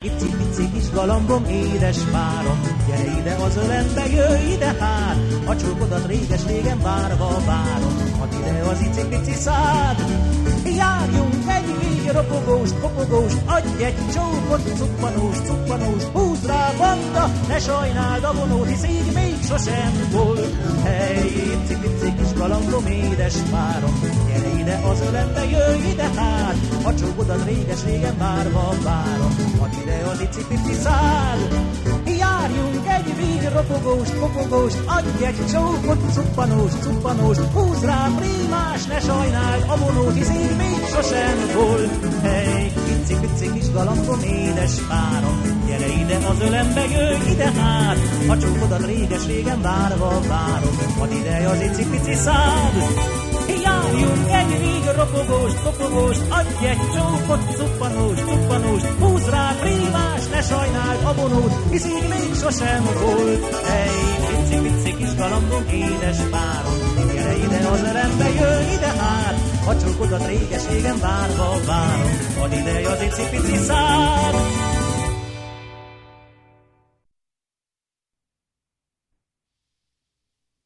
Pici kis galambom, édes párom, gyere ide az ölembe, jöjj ide hát, a csókodat réges-régen várva várom, hadd ide az icipici szád. Járjunk egy víg, ropogós, kopogós, adj egy csókot, cuppanós, cuppanós, húzd rá banda, ne sajnáld a vonót, hisz így még sosem volt. Hey, icipici kis galambom, édes párom, gyere ide az ölembe, jöjj ide hát, a csókodat réges-régen várva várom, hadd ide az icipici szád. Járjunk egy víg, ropogós, kopogós, adj egy csókot, cuppanós, cuppanós, húzd rá primás, ne sajnáld a vonót, így még sosem volt. Hey, pici, pici kis galambom, édes párom, gyere ide az ölembe, jöjj ide hát, a csókodat réges-régen várva várom, hadd ide az icipici szád. Járjunk egy víg, ropogós, kopogós, adj egy csókot, cuppanós, cuppanós, húzd rá primás, ne sajnáld a hisz így még sosem volt. Hey, pici, pici kis galambom, édes párom, gyere ide az örembe, jöjj ide hát, a csókodat réges-régen várva várom, add ide az icipici szád.